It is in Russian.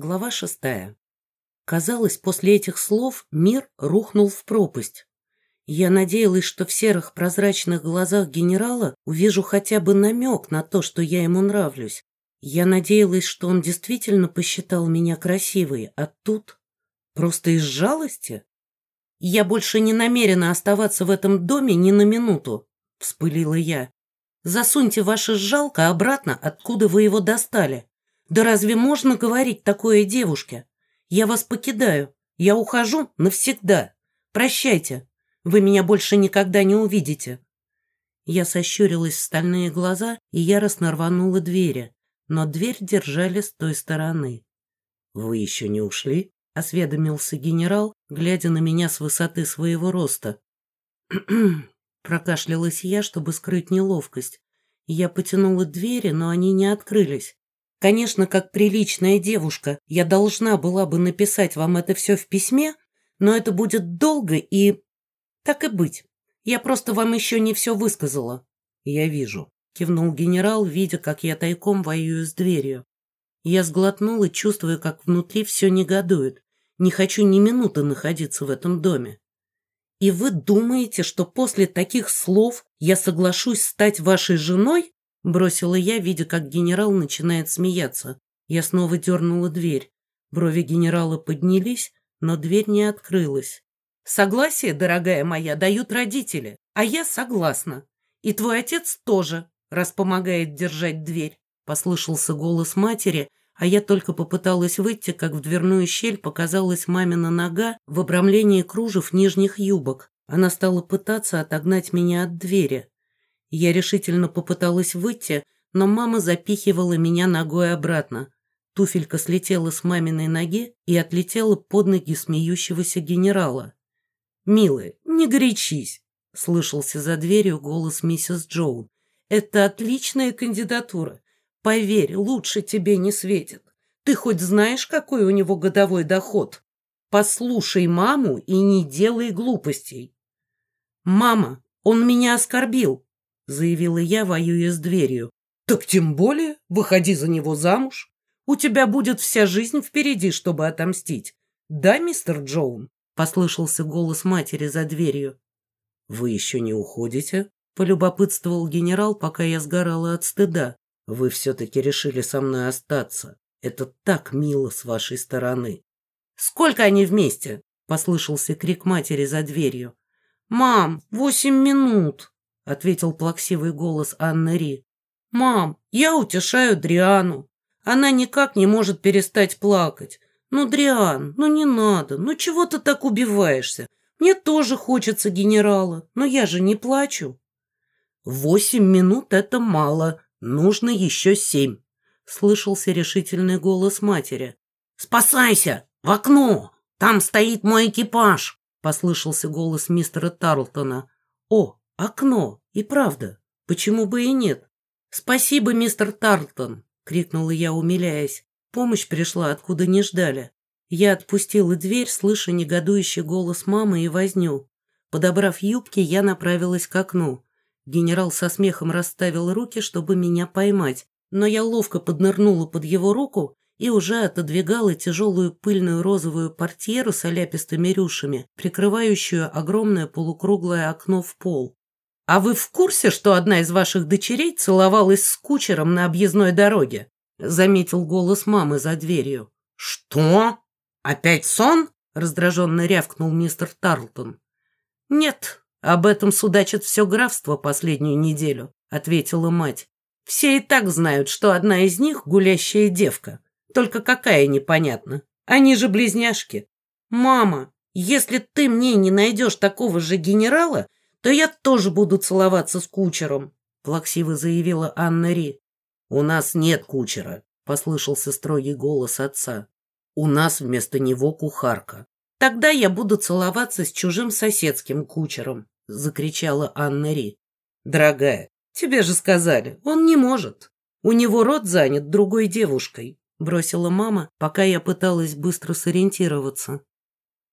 Глава шестая. Казалось, после этих слов мир рухнул в пропасть. Я надеялась, что в серых прозрачных глазах генерала увижу хотя бы намек на то, что я ему нравлюсь. Я надеялась, что он действительно посчитал меня красивой, а тут просто из жалости. Я больше не намерена оставаться в этом доме ни на минуту, вспылила я. Засуньте ваше жалко обратно, откуда вы его достали. Да разве можно говорить такое девушке? Я вас покидаю. Я ухожу навсегда. Прощайте. Вы меня больше никогда не увидите. Я сощурилась в стальные глаза и яростно рванула двери, но дверь держали с той стороны. «Вы еще не ушли?» — осведомился генерал, глядя на меня с высоты своего роста. Прокашлялась я, чтобы скрыть неловкость. Я потянула двери, но они не открылись. Конечно, как приличная девушка, я должна была бы написать вам это все в письме, но это будет долго и... Так и быть. Я просто вам еще не все высказала. Я вижу, кивнул генерал, видя, как я тайком воюю с дверью. Я сглотнула, чувствуя, как внутри все негодует. Не хочу ни минуты находиться в этом доме. И вы думаете, что после таких слов я соглашусь стать вашей женой? Бросила я, видя, как генерал начинает смеяться. Я снова дернула дверь. Брови генерала поднялись, но дверь не открылась. «Согласие, дорогая моя, дают родители, а я согласна. И твой отец тоже, раз помогает держать дверь», — послышался голос матери, а я только попыталась выйти, как в дверную щель показалась мамина нога в обрамлении кружев нижних юбок. Она стала пытаться отогнать меня от двери. Я решительно попыталась выйти, но мама запихивала меня ногой обратно. Туфелька слетела с маминой ноги и отлетела под ноги смеющегося генерала. «Милая, не горячись!» — слышался за дверью голос миссис Джоун. «Это отличная кандидатура. Поверь, лучше тебе не светит. Ты хоть знаешь, какой у него годовой доход? Послушай маму и не делай глупостей». «Мама, он меня оскорбил!» Заявила я, воюя с дверью. «Так тем более выходи за него замуж. У тебя будет вся жизнь впереди, чтобы отомстить. Да, мистер Джоун?» Послышался голос матери за дверью. «Вы еще не уходите?» Полюбопытствовал генерал, пока я сгорала от стыда. «Вы все-таки решили со мной остаться. Это так мило с вашей стороны». «Сколько они вместе?» Послышался крик матери за дверью. «Мам, восемь минут!» Ответил плаксивый голос Анны Ри. «Мам, я утешаю Дриану. Она никак не может перестать плакать. Ну, Дриан, ну не надо, ну чего ты так убиваешься? Мне тоже хочется генерала, но я же не плачу». «Восемь минут — это мало, нужно еще семь», — слышался решительный голос матери. «Спасайся! В окно! Там стоит мой экипаж!» — послышался голос мистера Тарлтона. «О, Окно. И правда. Почему бы и нет? Спасибо, мистер Тарлтон, крикнула я, умиляясь. Помощь пришла, откуда не ждали. Я отпустила дверь, слыша негодующий голос мамы и возню. Подобрав юбки, я направилась к окну. Генерал со смехом расставил руки, чтобы меня поймать, но я ловко поднырнула под его руку и уже отодвигала тяжелую пыльную розовую портьеру с оляпистыми рюшами, прикрывающую огромное полукруглое окно в пол. «А вы в курсе, что одна из ваших дочерей целовалась с кучером на объездной дороге?» — заметил голос мамы за дверью. «Что? Опять сон?» — раздраженно рявкнул мистер Тарлтон. «Нет, об этом судачит все графство последнюю неделю», — ответила мать. «Все и так знают, что одна из них — гулящая девка. Только какая непонятно. Они же близняшки. Мама, если ты мне не найдешь такого же генерала, то я тоже буду целоваться с кучером», — плаксиво заявила Анна Ри. «У нас нет кучера», — послышался строгий голос отца. «У нас вместо него кухарка». «Тогда я буду целоваться с чужим соседским кучером», — закричала Анна Ри. «Дорогая, тебе же сказали, он не может. У него рот занят другой девушкой», — бросила мама, пока я пыталась быстро сориентироваться.